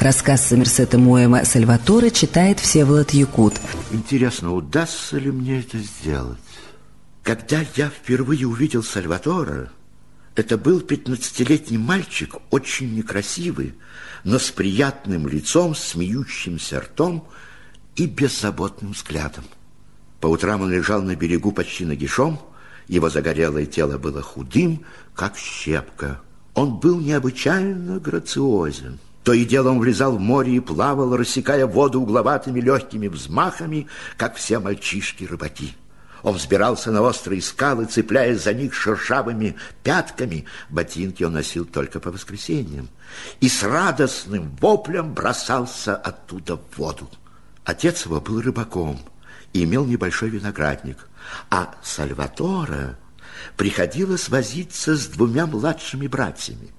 Рассказ Сомерсета Моэма «Сальваторе» читает Всеволод Якут. Интересно, удастся ли мне это сделать? Когда я впервые увидел Сальватора, это был пятнадцатилетний мальчик, очень некрасивый, но с приятным лицом, смеющимся ртом и беззаботным взглядом. По утрам он лежал на берегу почти нагишом, его загорелое тело было худым, как щепка. Он был необычайно грациозен. То и дело он влезал в море и плавал, рассекая воду угловатыми легкими взмахами, как все мальчишки-рыбаки. Он взбирался на острые скалы, цепляясь за них шершавыми пятками. Ботинки он носил только по воскресеньям. И с радостным воплем бросался оттуда в воду. Отец его был рыбаком и имел небольшой виноградник. А Сальватора приходилось возиться с двумя младшими братьями.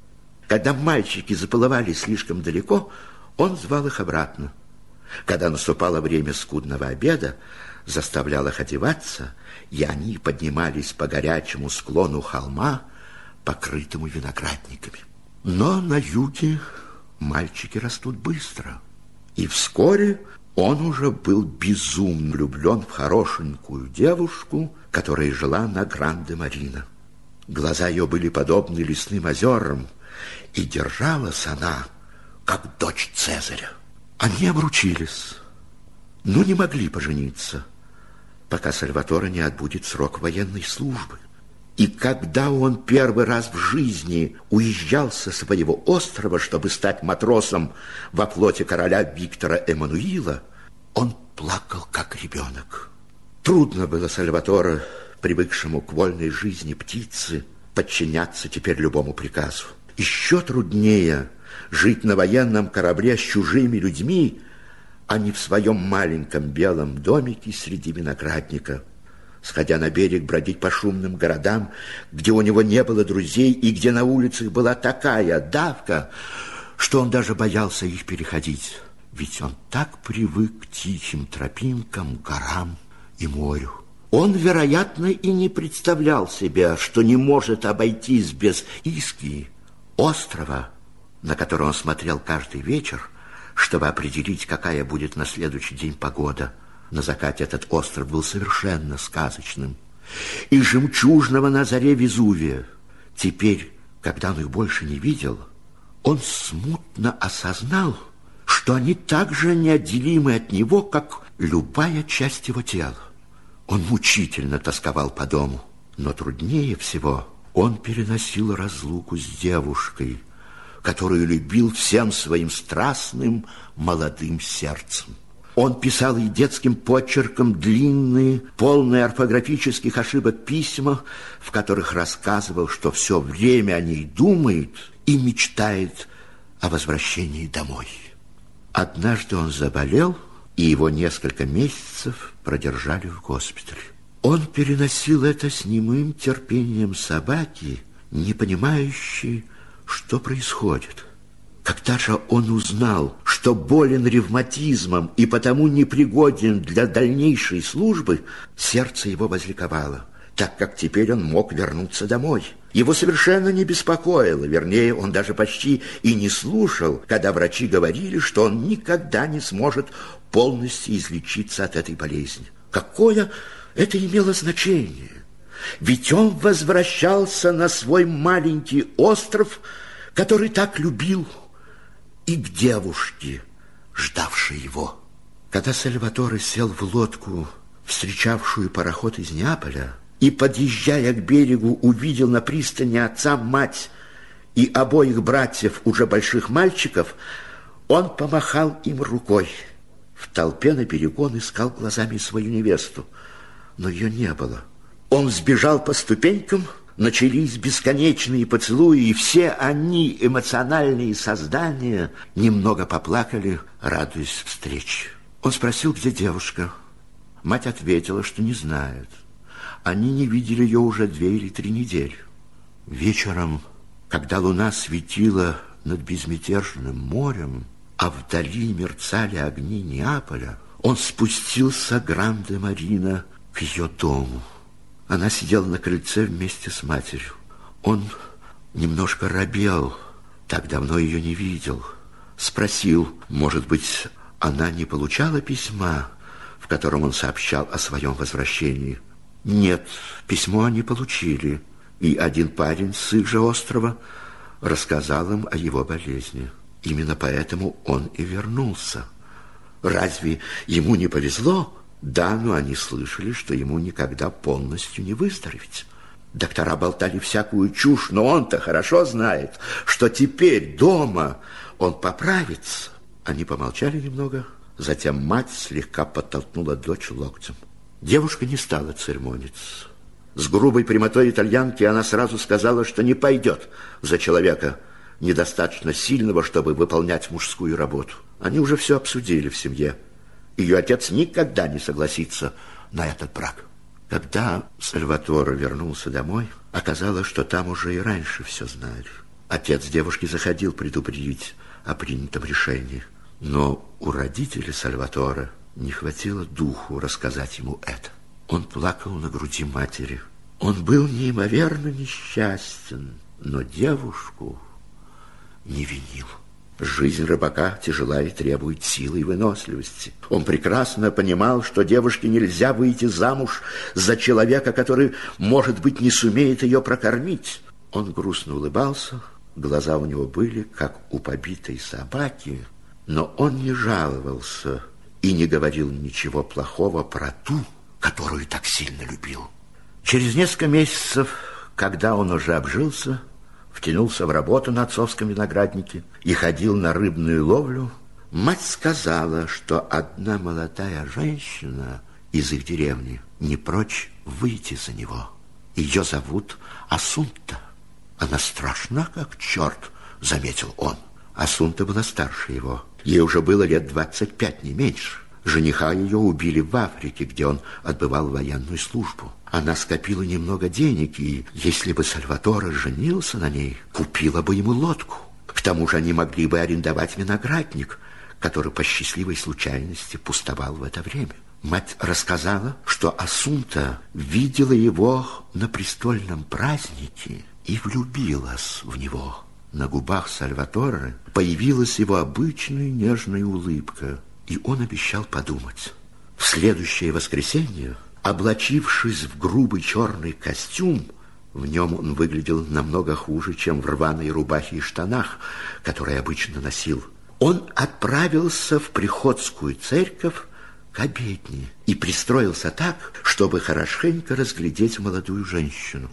Когда мальчики заплывали слишком далеко, он звал их обратно. Когда наступало время скудного обеда, заставлял их одеваться, и они поднимались по горячему склону холма, покрытому виноградниками. Но на юге мальчики растут быстро, и вскоре он уже был безумно влюблен в хорошенькую девушку, которая жила на Гранде-Марина. Глаза ее были подобны лесным озерам, и держалась она, как дочь Цезаря. Они обручились, но не могли пожениться, пока Сальваторе не отбудет срок военной службы. И когда он первый раз в жизни уезжал со своего острова, чтобы стать матросом во флоте короля Виктора Эммануила, он плакал, как ребенок. Трудно было Сальваторе, привыкшему к вольной жизни птицы, подчиняться теперь любому приказу. Еще труднее жить на военном корабле с чужими людьми, а не в своем маленьком белом домике среди виноградника – сходя на берег, бродить по шумным городам, где у него не было друзей и где на улицах была такая давка, что он даже боялся их переходить. Ведь он так привык к тихим тропинкам, горам и морю. Он, вероятно, и не представлял себе, что не может обойтись без Иски, острова, на который он смотрел каждый вечер, чтобы определить, какая будет на следующий день погода – на закате этот остров был совершенно сказочным. И жемчужного на заре Везувия. Теперь, когда он их больше не видел, он смутно осознал, что они так же неотделимы от него, как любая часть его тела. Он мучительно тосковал по дому, но труднее всего он переносил разлуку с девушкой, которую любил всем своим страстным молодым сердцем. Он писал ей детским почерком длинные, полные орфографических ошибок письма, в которых рассказывал, что все время о ней думает и мечтает о возвращении домой. Однажды он заболел, и его несколько месяцев продержали в госпитале. Он переносил это с немым терпением собаки, не понимающей, что происходит. Когда же он узнал, что болен ревматизмом и потому непригоден для дальнейшей службы, сердце его возликовало, так как теперь он мог вернуться домой. Его совершенно не беспокоило, вернее, он даже почти и не слушал, когда врачи говорили, что он никогда не сможет полностью излечиться от этой болезни. Какое это имело значение? Ведь он возвращался на свой маленький остров, который так любил и к девушке, ждавшей его. Когда Сальваторе сел в лодку, встречавшую пароход из Неаполя, и, подъезжая к берегу, увидел на пристани отца, мать и обоих братьев, уже больших мальчиков, он помахал им рукой. В толпе на берегу он искал глазами свою невесту, но ее не было. Он сбежал по ступенькам, начались бесконечные поцелуи, и все они, эмоциональные создания, немного поплакали, радуясь встрече. Он спросил, где девушка. Мать ответила, что не знает. Они не видели ее уже две или три недели. Вечером, когда луна светила над безмятежным морем, а вдали мерцали огни Неаполя, он спустился Гранде-Марина к ее дому. Она сидела на крыльце вместе с матерью. Он немножко робел, так давно ее не видел. Спросил, может быть, она не получала письма, в котором он сообщал о своем возвращении. Нет, письмо они получили, и один парень с их же острова рассказал им о его болезни. Именно поэтому он и вернулся. Разве ему не повезло? Да, но они слышали, что ему никогда полностью не выздороветь. Доктора болтали всякую чушь, но он-то хорошо знает, что теперь дома он поправится. Они помолчали немного, затем мать слегка подтолкнула дочь локтем. Девушка не стала церемониться. С грубой прямотой итальянки она сразу сказала, что не пойдет за человека, недостаточно сильного, чтобы выполнять мужскую работу. Они уже все обсудили в семье. Ее отец никогда не согласится на этот брак. Когда Сальваторо вернулся домой, оказалось, что там уже и раньше все знали. Отец девушки заходил предупредить о принятом решении, но у родителей Сальватора не хватило духу рассказать ему это. Он плакал на груди матери. Он был неимоверно несчастен, но девушку не винил. Жизнь рыбака тяжела и требует силы и выносливости. Он прекрасно понимал, что девушке нельзя выйти замуж за человека, который, может быть, не сумеет ее прокормить. Он грустно улыбался, глаза у него были, как у побитой собаки, но он не жаловался и не говорил ничего плохого про ту, которую так сильно любил. Через несколько месяцев, когда он уже обжился, втянулся в работу на отцовском винограднике и ходил на рыбную ловлю, мать сказала, что одна молодая женщина из их деревни не прочь выйти за него. Ее зовут Асунта. Она страшна, как черт, заметил он. Асунта была старше его. Ей уже было лет двадцать пять, не меньше. Жениха ее убили в Африке, где он отбывал военную службу. Она скопила немного денег, и если бы Сальваторе женился на ней, купила бы ему лодку. К тому же они могли бы арендовать виноградник, который по счастливой случайности пустовал в это время. Мать рассказала, что Асунта видела его на престольном празднике и влюбилась в него. На губах Сальваторе появилась его обычная нежная улыбка – и он обещал подумать. В следующее воскресенье, облачившись в грубый черный костюм, в нем он выглядел намного хуже, чем в рваной рубахе и штанах, которые обычно носил. Он отправился в приходскую церковь к обедне и пристроился так, чтобы хорошенько разглядеть молодую женщину.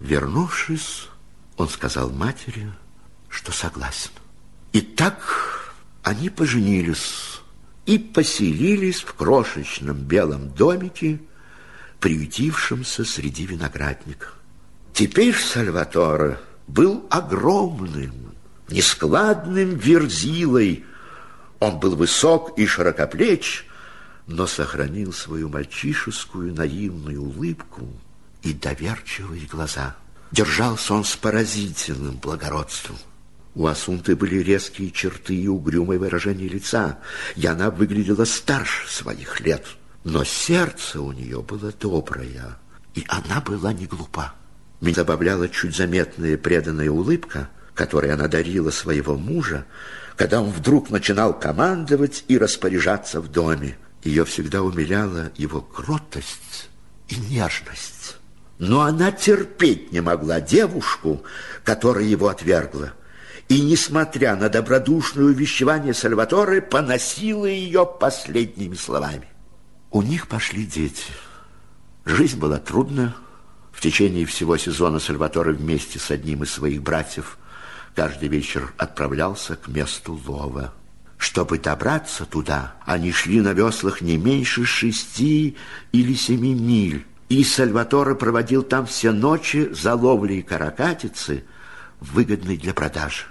Вернувшись, он сказал матери, что согласен. И так они поженились и поселились в крошечном белом домике, приютившемся среди виноградников. Теперь Сальваторе был огромным, нескладным верзилой. Он был высок и широкоплеч, но сохранил свою мальчишескую наивную улыбку и доверчивые глаза. Держался он с поразительным благородством. У Асунты были резкие черты и угрюмое выражение лица, и она выглядела старше своих лет. Но сердце у нее было доброе, и она была не глупа. Меня забавляла чуть заметная преданная улыбка, которой она дарила своего мужа, когда он вдруг начинал командовать и распоряжаться в доме. Ее всегда умиляла его кротость и нежность. Но она терпеть не могла девушку, которая его отвергла и, несмотря на добродушное увещевание Сальваторе, поносила ее последними словами. У них пошли дети. Жизнь была трудная. В течение всего сезона Сальваторе вместе с одним из своих братьев каждый вечер отправлялся к месту лова. Чтобы добраться туда, они шли на веслах не меньше шести или семи миль. И Сальваторе проводил там все ночи за ловлей каракатицы, выгодной для продажи.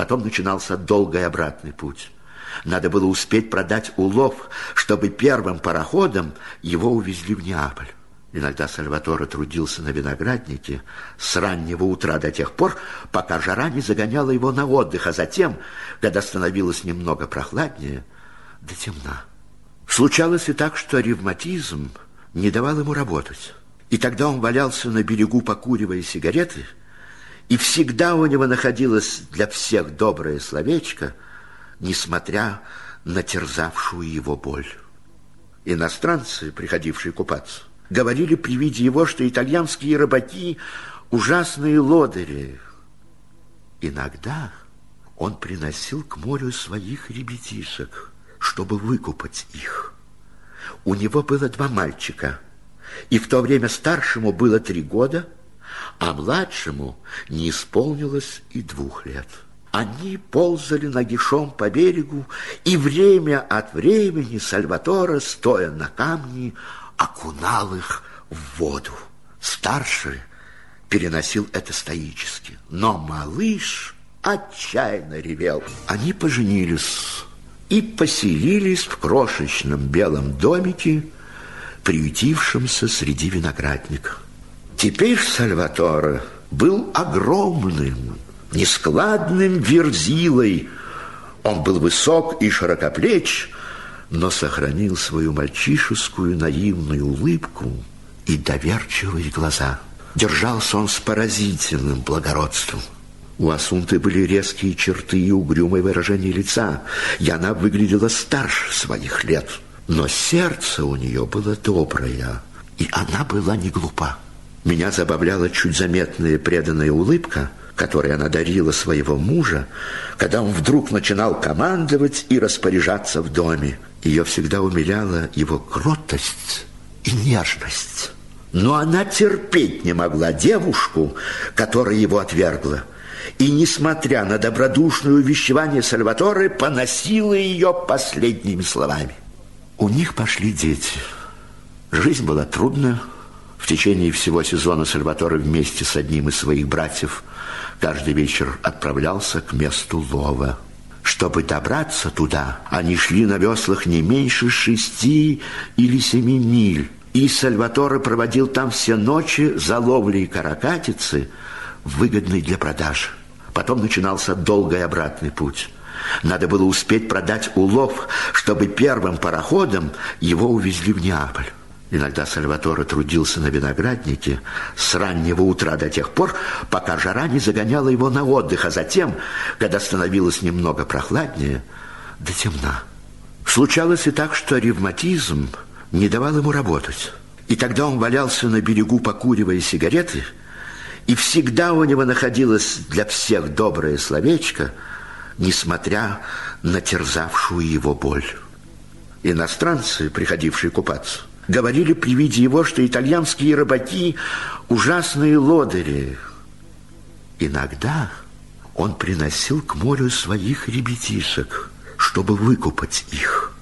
Потом начинался долгий обратный путь. Надо было успеть продать улов, чтобы первым пароходом его увезли в Неаполь. Иногда Сальваторе трудился на винограднике с раннего утра до тех пор, пока жара не загоняла его на отдых, а затем, когда становилось немного прохладнее, до темна. Случалось и так, что ревматизм не давал ему работать. И тогда он валялся на берегу, покуривая сигареты, и всегда у него находилось для всех доброе словечко, несмотря на терзавшую его боль. Иностранцы, приходившие купаться, говорили при виде его, что итальянские рыбаки – ужасные лодыри. Иногда он приносил к морю своих ребятишек, чтобы выкупать их. У него было два мальчика, и в то время старшему было три года, а младшему не исполнилось и двух лет. Они ползали нагишом по берегу, и время от времени Сальваторе, стоя на камне, окунал их в воду. Старший переносил это стоически, но малыш отчаянно ревел. Они поженились и поселились в крошечном белом домике, приютившемся среди виноградников. Теперь Сальваторе был огромным, нескладным верзилой. Он был высок и широкоплеч, но сохранил свою мальчишескую наивную улыбку и доверчивые глаза. Держался он с поразительным благородством. У Асунты были резкие черты и угрюмое выражение лица, и она выглядела старше своих лет. Но сердце у нее было доброе, и она была не глупа. Меня забавляла чуть заметная преданная улыбка, которой она дарила своего мужа, когда он вдруг начинал командовать и распоряжаться в доме. Ее всегда умиляла его кротость и нежность. Но она терпеть не могла девушку, которая его отвергла. И, несмотря на добродушное увещевание Сальваторе, поносила ее последними словами. У них пошли дети. Жизнь была трудная. В течение всего сезона Сальваторе вместе с одним из своих братьев каждый вечер отправлялся к месту лова. Чтобы добраться туда, они шли на веслах не меньше шести или семи миль. И Сальваторе проводил там все ночи за ловлей каракатицы, выгодной для продажи. Потом начинался долгий обратный путь. Надо было успеть продать улов, чтобы первым пароходом его увезли в Неаполь. Иногда Сальваторе трудился на винограднике с раннего утра до тех пор, пока жара не загоняла его на отдых, а затем, когда становилось немного прохладнее, до темна. Случалось и так, что ревматизм не давал ему работать. И тогда он валялся на берегу, покуривая сигареты, и всегда у него находилось для всех доброе словечко, несмотря на терзавшую его боль. Иностранцы, приходившие купаться, говорили при виде его, что итальянские рыбаки – ужасные лодыри. Иногда он приносил к морю своих ребятишек, чтобы выкупать их.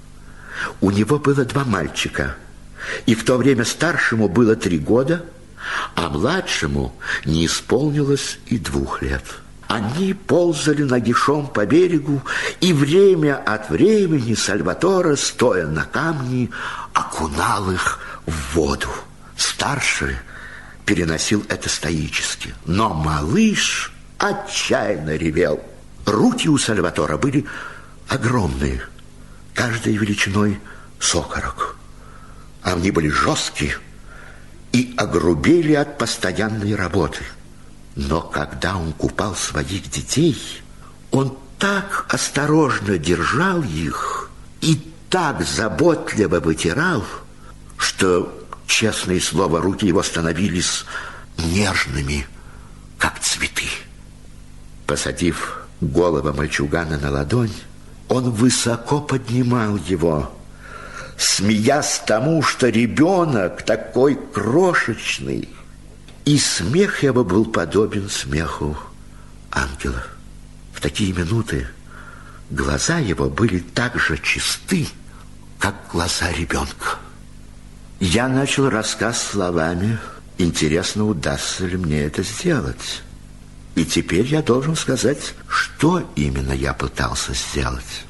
У него было два мальчика, и в то время старшему было три года, а младшему не исполнилось и двух лет. Они ползали нагишом по берегу, и время от времени Сальваторе, стоя на камне, окунал их в воду. Старший переносил это стоически, но малыш отчаянно ревел. Руки у Сальватора были огромные, каждой величиной сокорок. Они были жесткие и огрубели от постоянной работы – но когда он купал своих детей, он так осторожно держал их и так заботливо вытирал, что, честное слово, руки его становились нежными, как цветы. Посадив голову мальчугана на ладонь, он высоко поднимал его, смеясь тому, что ребенок такой крошечный, и смех его был подобен смеху ангела. В такие минуты глаза его были так же чисты, как глаза ребенка. Я начал рассказ словами «Интересно, удастся ли мне это сделать?» И теперь я должен сказать, что именно я пытался сделать.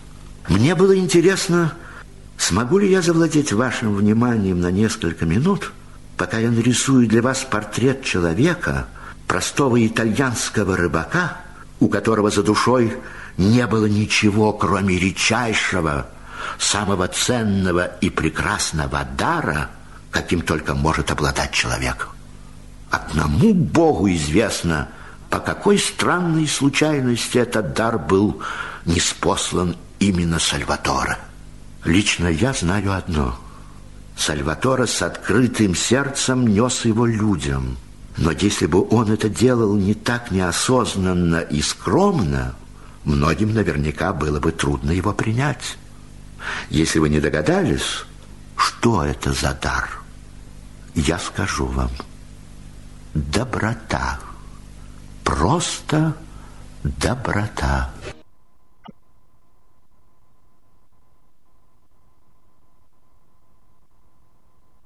Мне было интересно, смогу ли я завладеть вашим вниманием на несколько минут – пока я нарисую для вас портрет человека, простого итальянского рыбака, у которого за душой не было ничего, кроме редчайшего, самого ценного и прекрасного дара, каким только может обладать человек. Одному Богу известно, по какой странной случайности этот дар был неспослан именно Сальватора. Лично я знаю одно. Сальватора с открытым сердцем нес его людям. Но если бы он это делал не так неосознанно и скромно, многим наверняка было бы трудно его принять. Если вы не догадались, что это за дар, я скажу вам. Доброта. Просто доброта.